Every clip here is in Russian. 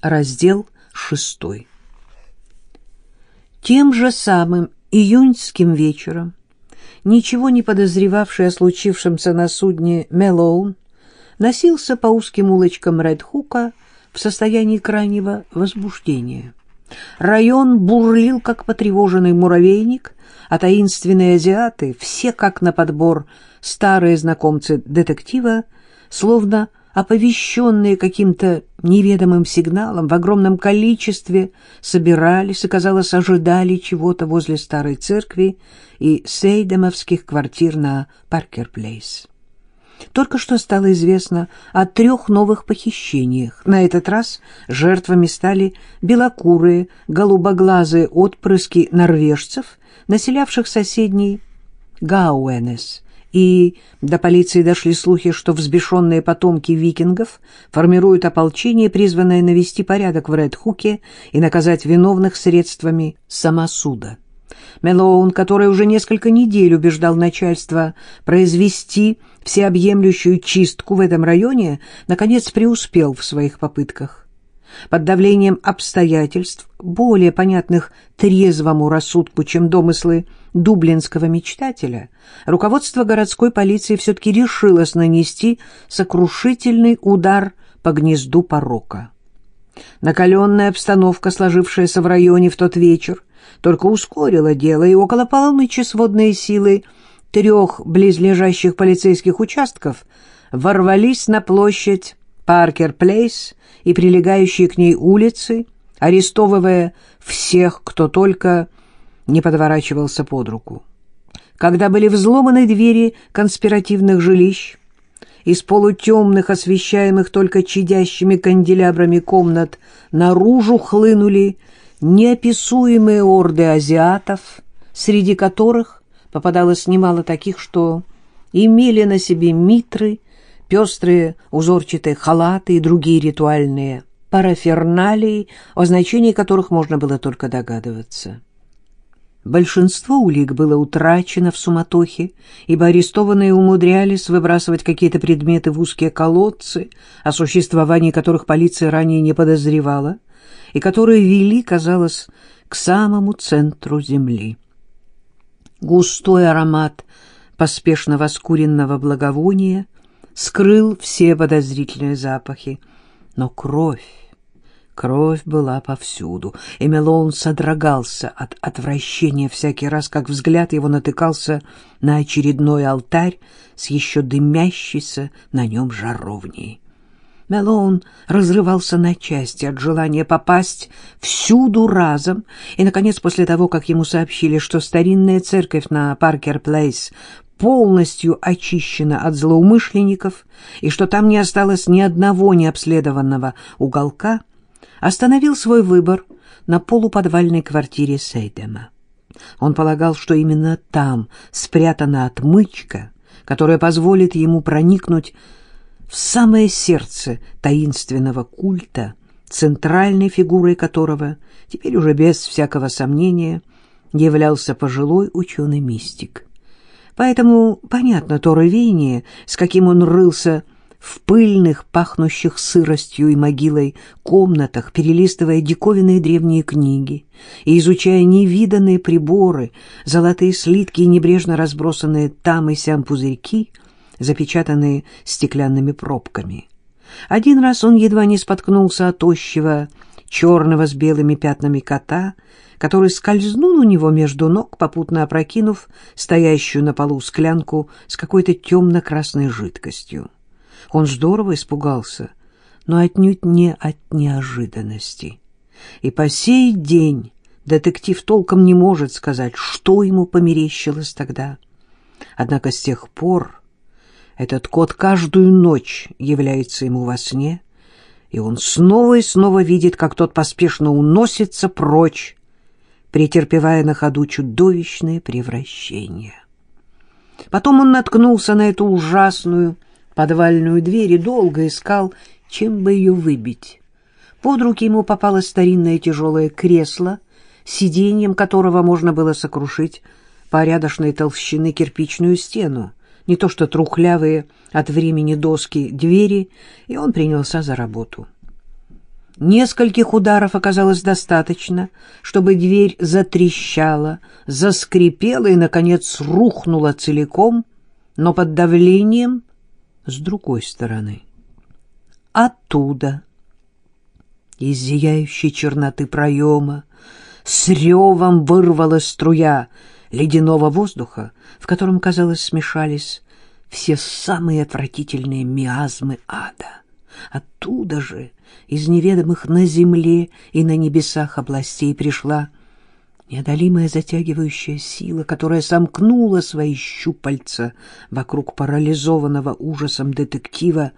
Раздел шестой. Тем же самым июньским вечером, ничего не подозревавший о случившемся на судне Мелоун, носился по узким улочкам Редхука в состоянии крайнего возбуждения. Район бурлил, как потревоженный муравейник, а таинственные азиаты, все как на подбор старые знакомцы детектива, словно оповещенные каким-то неведомым сигналом, в огромном количестве собирались и, казалось, ожидали чего-то возле старой церкви и сейдемовских квартир на Паркер-Плейс. Только что стало известно о трех новых похищениях. На этот раз жертвами стали белокурые, голубоглазые отпрыски норвежцев, населявших соседний Гауэнес – и до полиции дошли слухи, что взбешенные потомки викингов формируют ополчение, призванное навести порядок в Редхуке и наказать виновных средствами самосуда. Мелоун, который уже несколько недель убеждал начальство произвести всеобъемлющую чистку в этом районе, наконец преуспел в своих попытках. Под давлением обстоятельств, более понятных трезвому рассудку, чем домыслы дублинского мечтателя, руководство городской полиции все-таки решилось нанести сокрушительный удар по гнезду порока. Накаленная обстановка, сложившаяся в районе в тот вечер, только ускорила дело, и около полуночи сводные силы трех близлежащих полицейских участков ворвались на площадь Паркер-Плейс и прилегающие к ней улицы, арестовывая всех, кто только не подворачивался под руку. Когда были взломаны двери конспиративных жилищ, из полутемных, освещаемых только чадящими канделябрами комнат, наружу хлынули неописуемые орды азиатов, среди которых попадалось немало таких, что имели на себе митры, пестрые узорчатые халаты и другие ритуальные параферналии, о значении которых можно было только догадываться. Большинство улик было утрачено в суматохе, ибо арестованные умудрялись выбрасывать какие-то предметы в узкие колодцы, о существовании которых полиция ранее не подозревала, и которые вели, казалось, к самому центру земли. Густой аромат поспешно воскуренного благовония скрыл все подозрительные запахи, но кровь, Кровь была повсюду, и Мелоун содрогался от отвращения всякий раз, как взгляд его натыкался на очередной алтарь с еще дымящейся на нем жаровней. Мелоун разрывался на части от желания попасть всюду разом, и, наконец, после того, как ему сообщили, что старинная церковь на Паркер-Плейс полностью очищена от злоумышленников и что там не осталось ни одного необследованного уголка, остановил свой выбор на полуподвальной квартире Сейдема. Он полагал, что именно там спрятана отмычка, которая позволит ему проникнуть в самое сердце таинственного культа, центральной фигурой которого, теперь уже без всякого сомнения, являлся пожилой ученый-мистик. Поэтому понятно то рвение, с каким он рылся в пыльных, пахнущих сыростью и могилой комнатах, перелистывая диковинные древние книги и изучая невиданные приборы, золотые слитки и небрежно разбросанные там и сям пузырьки, запечатанные стеклянными пробками. Один раз он едва не споткнулся от тощего, черного с белыми пятнами кота, который скользнул у него между ног, попутно опрокинув стоящую на полу склянку с какой-то темно-красной жидкостью. Он здорово испугался, но отнюдь не от неожиданности. И по сей день детектив толком не может сказать, что ему померещилось тогда. Однако с тех пор этот кот каждую ночь является ему во сне, и он снова и снова видит, как тот поспешно уносится прочь, претерпевая на ходу чудовищные превращения. Потом он наткнулся на эту ужасную подвальную дверь и долго искал, чем бы ее выбить. Под руки ему попалось старинное тяжелое кресло, сиденьем которого можно было сокрушить порядочной толщины кирпичную стену, не то что трухлявые от времени доски двери, и он принялся за работу. Нескольких ударов оказалось достаточно, чтобы дверь затрещала, заскрипела и, наконец, рухнула целиком, но под давлением с другой стороны. Оттуда, из зияющей черноты проема, с ревом вырвалась струя ледяного воздуха, в котором, казалось, смешались все самые отвратительные миазмы ада. Оттуда же, из неведомых на земле и на небесах областей, пришла неодолимая затягивающая сила, которая сомкнула свои щупальца вокруг парализованного ужасом детектива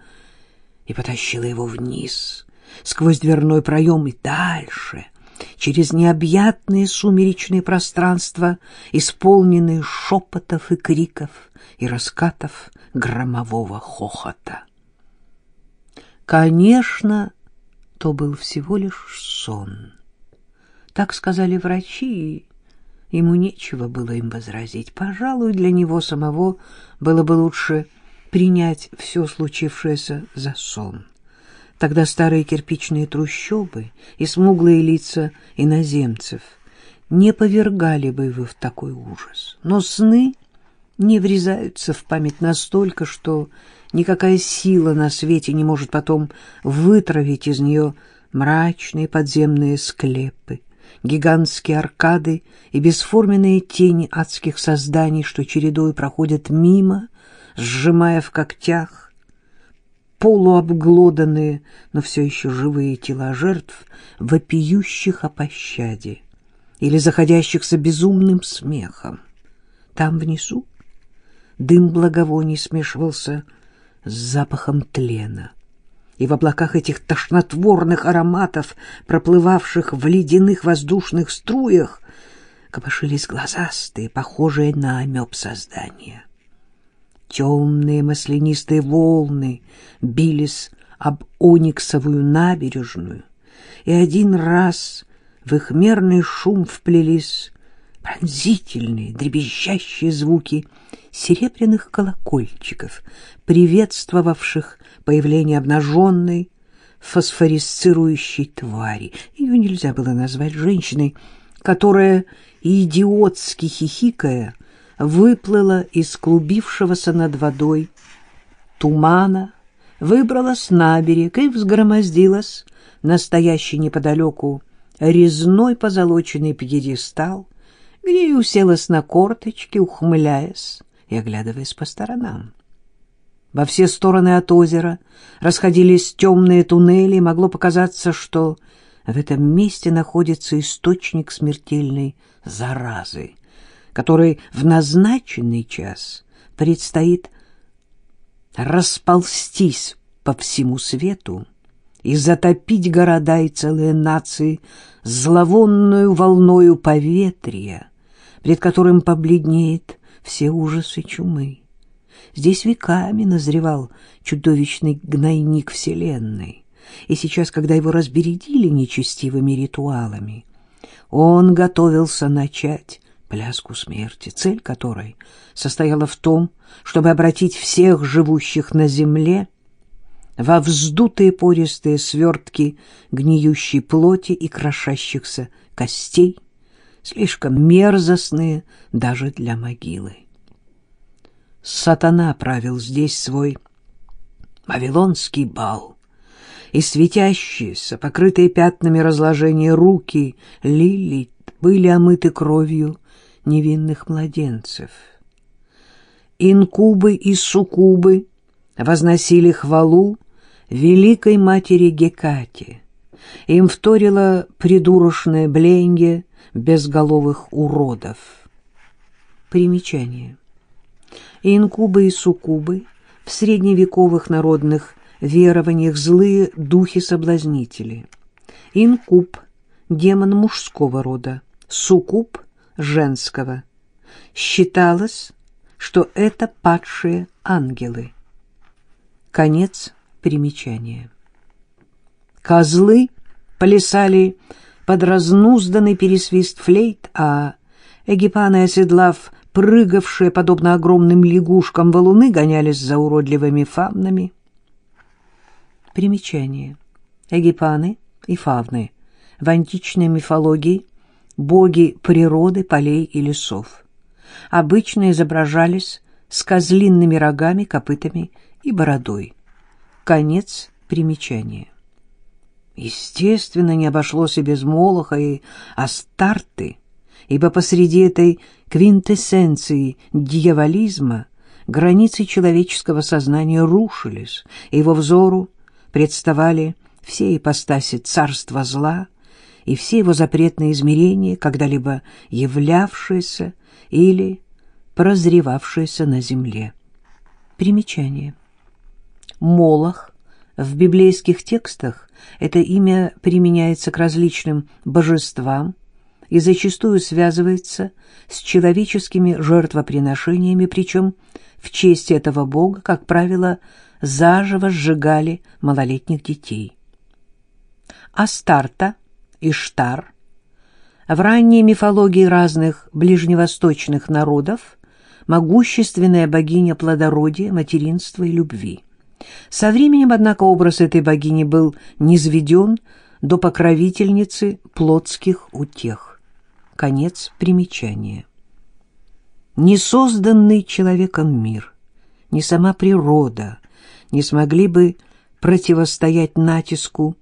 и потащила его вниз, сквозь дверной проем и дальше, через необъятные сумеречные пространства, исполненные шепотов и криков и раскатов громового хохота. Конечно, то был всего лишь сон. Так сказали врачи, и ему нечего было им возразить. Пожалуй, для него самого было бы лучше принять все случившееся за сон. Тогда старые кирпичные трущобы и смуглые лица иноземцев не повергали бы его в такой ужас. Но сны не врезаются в память настолько, что никакая сила на свете не может потом вытравить из нее мрачные подземные склепы, гигантские аркады и бесформенные тени адских созданий, что чередой проходят мимо, сжимая в когтях полуобглоданные, но все еще живые тела жертв, вопиющих о пощаде или заходящихся безумным смехом. Там внизу дым благовоний смешивался с запахом тлена, и в облаках этих тошнотворных ароматов, проплывавших в ледяных воздушных струях, копошились глазастые, похожие на амеб создания. Темные маслянистые волны бились об ониксовую набережную, и один раз в их мерный шум вплелись пронзительные, дребезжащие звуки серебряных колокольчиков, приветствовавших появление обнаженной, фосфорисцирующей твари. Ее нельзя было назвать женщиной, которая, идиотски хихикая, выплыла из клубившегося над водой тумана, выбралась на берег и взгромоздилась настоящий неподалеку резной позолоченный пьедестал, где и уселась на корточки, ухмыляясь и оглядываясь по сторонам. Во все стороны от озера расходились темные туннели, и могло показаться, что в этом месте находится источник смертельной заразы, которой в назначенный час предстоит расползтись по всему свету и затопить города и целые нации зловонную волною поветрия, пред которым побледнеет все ужасы чумы. Здесь веками назревал чудовищный гнойник Вселенной, и сейчас, когда его разбередили нечестивыми ритуалами, он готовился начать пляску смерти, цель которой состояла в том, чтобы обратить всех живущих на земле во вздутые пористые свертки гниющей плоти и крошащихся костей, слишком мерзостные даже для могилы. Сатана правил здесь свой вавилонский бал, и светящиеся, покрытые пятнами разложения руки Лилит были омыты кровью невинных младенцев. Инкубы и суккубы возносили хвалу великой матери Гекате. Им вторило придурочное бленье безголовых уродов. Примечание. Инкубы и суккубы в средневековых народных верованиях злые духи-соблазнители. Инкуб – демон мужского рода, суккуб – женского. Считалось, что это падшие ангелы. Конец примечания. Козлы плясали под разнузданный пересвист флейт, а эгипаны, оседлав прыгавшие, подобно огромным лягушкам, валуны, гонялись за уродливыми фавнами. Примечание. Эгипаны — и фавны. В античной мифологии боги природы, полей и лесов. Обычно изображались с козлинными рогами, копытами и бородой. Конец примечания. Естественно, не обошлось и без Молоха и Астарты, ибо посреди этой квинтэссенции дьяволизма границы человеческого сознания рушились, и его взору представали все ипостаси царства зла и все его запретные измерения, когда-либо являвшиеся или прозревавшиеся на земле. Примечание. Молох в библейских текстах это имя применяется к различным божествам и зачастую связывается с человеческими жертвоприношениями, причем в честь этого бога, как правило, заживо сжигали малолетних детей. Астарта, Иштар в ранней мифологии разных ближневосточных народов могущественная богиня плодородия, материнства и любви. Со временем, однако, образ этой богини был низведен до покровительницы плотских утех. Конец примечания. Не созданный человеком мир, ни сама природа не смогли бы противостоять натиску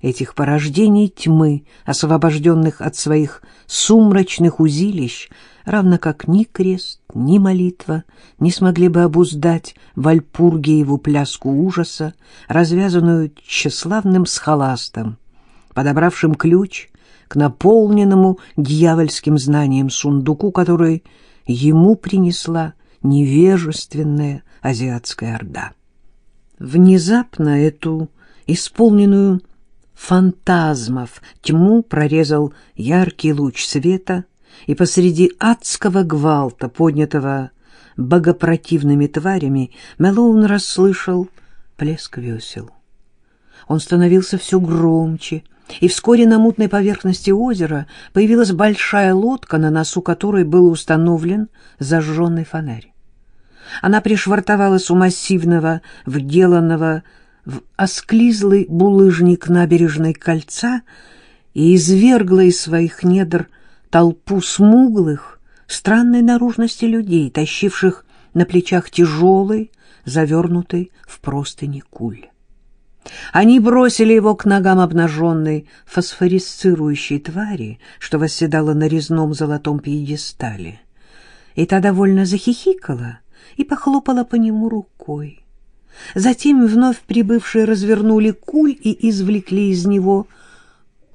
этих порождений тьмы, освобожденных от своих сумрачных узилищ, равно как ни крест, ни молитва не смогли бы обуздать Вальпургиеву пляску ужаса, развязанную тщеславным схоластом, подобравшим ключ к наполненному дьявольским знанием сундуку, который ему принесла невежественная азиатская орда. Внезапно эту исполненную фантазмов тьму прорезал яркий луч света, и посреди адского гвалта, поднятого богопротивными тварями, Мэлоун расслышал плеск весел. Он становился все громче, и вскоре на мутной поверхности озера появилась большая лодка, на носу которой был установлен зажженный фонарь. Она пришвартовалась у массивного, вделанного в осклизлый булыжник набережной кольца и извергла из своих недр толпу смуглых, странной наружности людей, тащивших на плечах тяжелый, завернутый в простыни куль. Они бросили его к ногам обнаженной фосфорисцирующей твари, что восседала на резном золотом пьедестале. И та довольно захихикала и похлопала по нему рукой. Затем вновь прибывшие развернули куль и извлекли из него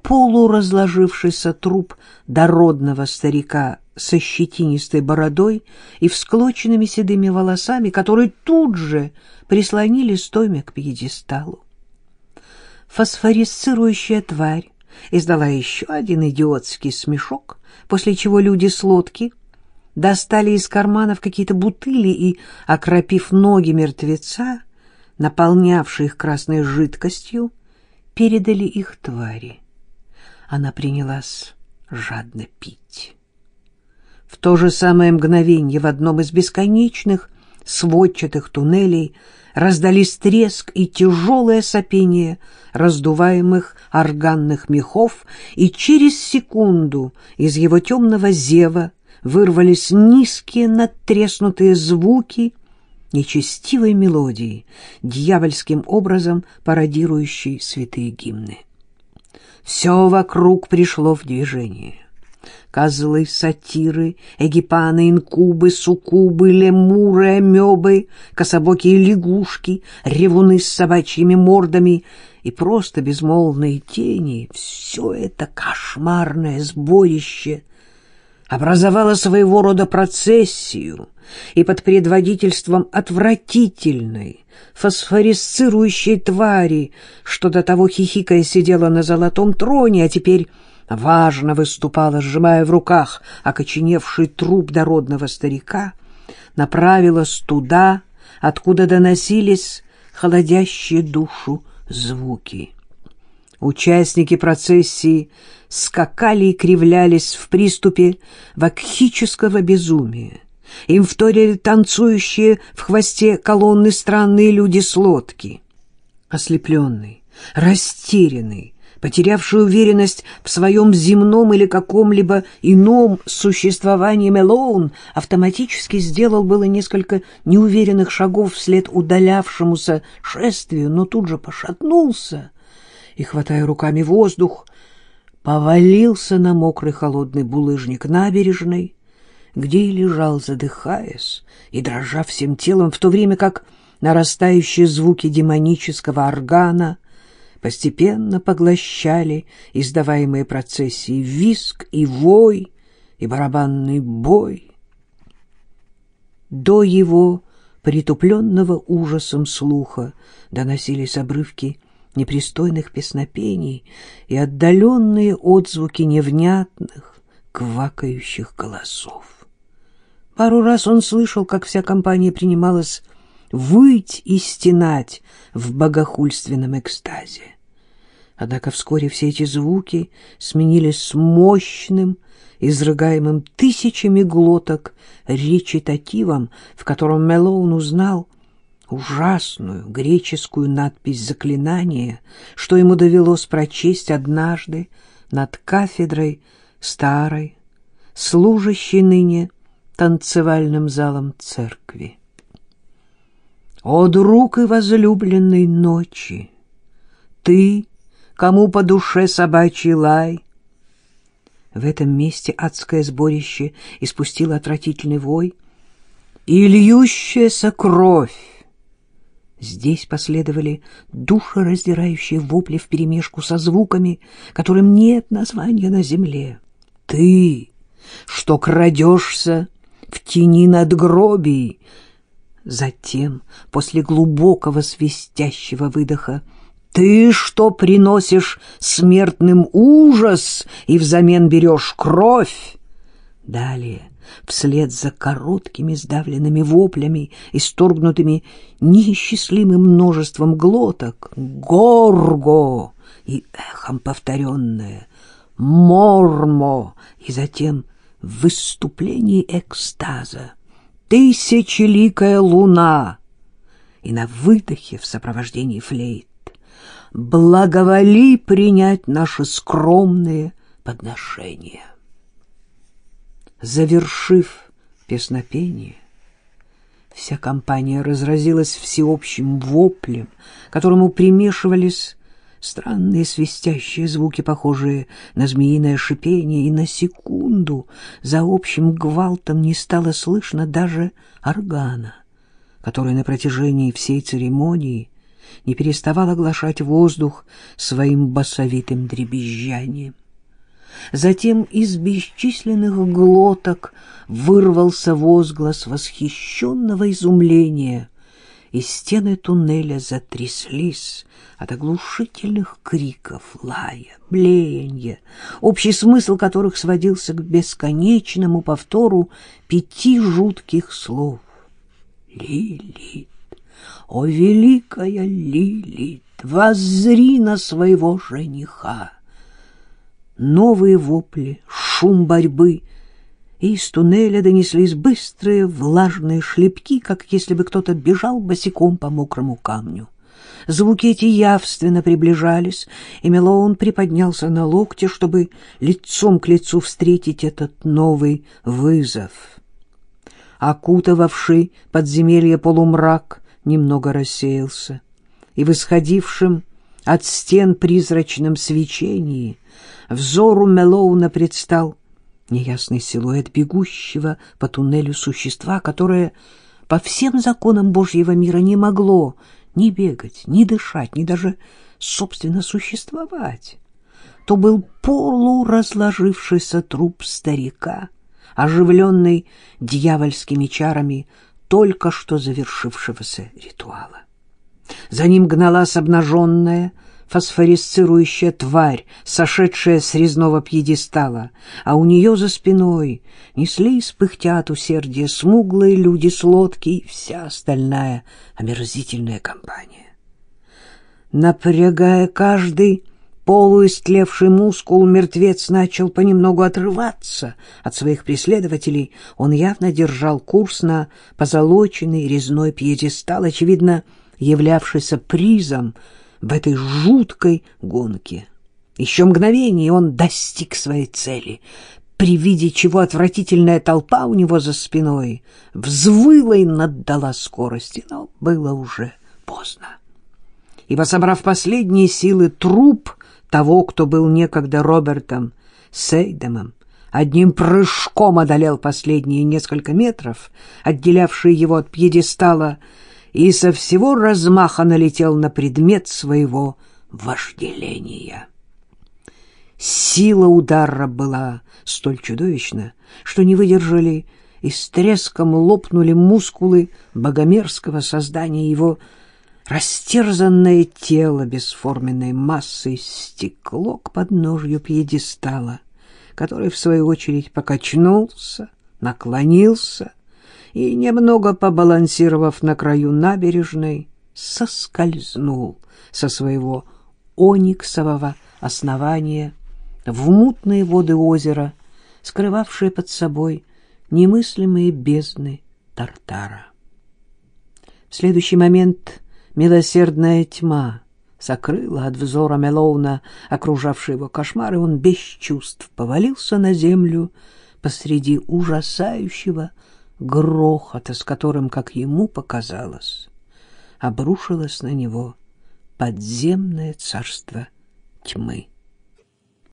полуразложившийся труп дородного старика со щетинистой бородой и всклоченными седыми волосами, которые тут же прислонили стойми к пьедесталу. Фосфорисцирующая тварь издала еще один идиотский смешок, после чего люди с лодки достали из карманов какие-то бутыли и, окропив ноги мертвеца, наполнявшие их красной жидкостью, передали их твари. Она принялась жадно пить. В то же самое мгновенье в одном из бесконечных сводчатых туннелей раздались треск и тяжелое сопение раздуваемых органных мехов, и через секунду из его темного зева вырвались низкие надтреснутые звуки нечестивой мелодии, дьявольским образом пародирующей святые гимны. Все вокруг пришло в движение. Козлы, сатиры, эгипаны, инкубы, суккубы, лемуры, амебы, кособокие лягушки, ревуны с собачьими мордами и просто безмолвные тени — все это кошмарное сборище образовало своего рода процессию, и под предводительством отвратительной, фосфорисцирующей твари, что до того хихикая сидела на золотом троне, а теперь важно выступала, сжимая в руках окоченевший труп дородного старика, направилась туда, откуда доносились холодящие душу звуки. Участники процессии скакали и кривлялись в приступе вакхического безумия. Им вторили танцующие в хвосте колонны странные люди с лодки. Ослепленный, растерянный, Потерявший уверенность в своем земном или каком-либо ином существовании Мелоун автоматически сделал было несколько неуверенных шагов вслед удалявшемуся шествию, но тут же пошатнулся и, хватая руками воздух, повалился на мокрый холодный булыжник набережной, где и лежал, задыхаясь и дрожа всем телом, в то время как нарастающие звуки демонического органа постепенно поглощали издаваемые процессии виск и вой, и барабанный бой. До его притупленного ужасом слуха доносились обрывки непристойных песнопений и отдаленные отзвуки невнятных, квакающих голосов. Пару раз он слышал, как вся компания принималась выть и стенать в богохульственном экстазе. Однако вскоре все эти звуки сменились мощным, изрыгаемым тысячами глоток речитативом, в котором Мелоун узнал ужасную греческую надпись заклинания, что ему довелось прочесть однажды над кафедрой старой, служащей ныне танцевальным залом церкви. О, друг и возлюбленной ночи! Ты, кому по душе собачий лай, в этом месте адское сборище испустило отвратительный вой, и льющаяся кровь. Здесь последовали душераздирающие вопли вперемешку со звуками, которым нет названия на земле. Ты, что крадешься в тени надгробий, Затем, после глубокого свистящего выдоха, «Ты что приносишь смертным ужас и взамен берешь кровь?» Далее, вслед за короткими сдавленными воплями, исторгнутыми неисчислимым множеством глоток, «Горго!» и эхом повторенное «Мормо!» и затем выступление экстаза тысячеликая луна, и на выдохе в сопровождении флейт благоволи принять наши скромные подношения. Завершив песнопение, вся компания разразилась всеобщим воплем, которому примешивались странные свистящие звуки, похожие на змеиное шипение, и на секунду за общим гвалтом не стало слышно даже органа, который на протяжении всей церемонии не переставал оглашать воздух своим басовитым дребезжанием. Затем из бесчисленных глоток вырвался возглас восхищенного изумления — и стены туннеля затряслись от оглушительных криков, лая, блеяния, общий смысл которых сводился к бесконечному повтору пяти жутких слов. «Лилит! О, великая Лилит! Воззри на своего жениха!» Новые вопли, шум борьбы — из туннеля донеслись быстрые влажные шлепки, как если бы кто-то бежал босиком по мокрому камню. Звуки эти явственно приближались, и Мелоун приподнялся на локте, чтобы лицом к лицу встретить этот новый вызов. Окутывавший подземелье полумрак немного рассеялся, и в исходившем от стен призрачном свечении взору Мелоуна предстал неясный силуэт бегущего по туннелю существа, которое по всем законам Божьего мира не могло ни бегать, ни дышать, ни даже, собственно, существовать. То был полуразложившийся труп старика, оживленный дьявольскими чарами только что завершившегося ритуала. За ним гналась обнаженная, фосфорисцирующая тварь, сошедшая с резного пьедестала, а у нее за спиной неслись, пыхтя от усердия, смуглые люди с лодки и вся остальная омерзительная компания. Напрягая каждый полуистлевший мускул, мертвец начал понемногу отрываться от своих преследователей. Он явно держал курс на позолоченный резной пьедестал, очевидно, являвшийся призом — в этой жуткой гонке. Еще мгновение, он достиг своей цели, при виде чего отвратительная толпа у него за спиной взвыла и наддала скорости, но было уже поздно. Ибо, собрав последние силы, труп того, кто был некогда Робертом Сейдемом, одним прыжком одолел последние несколько метров, отделявшие его от пьедестала, и со всего размаха налетел на предмет своего вожделения. Сила удара была столь чудовищна, что не выдержали и с треском лопнули мускулы богомерзкого создания его растерзанное тело бесформенной массой стекло к подножью пьедестала, который, в свою очередь, покачнулся, наклонился и, немного побалансировав на краю набережной, соскользнул со своего ониксового основания в мутные воды озера, скрывавшие под собой немыслимые бездны Тартара. В следующий момент милосердная тьма сокрыла от взора Мелоуна окружавший его кошмар, и он без чувств повалился на землю посреди ужасающего грохота, с которым, как ему показалось, обрушилось на него подземное царство тьмы.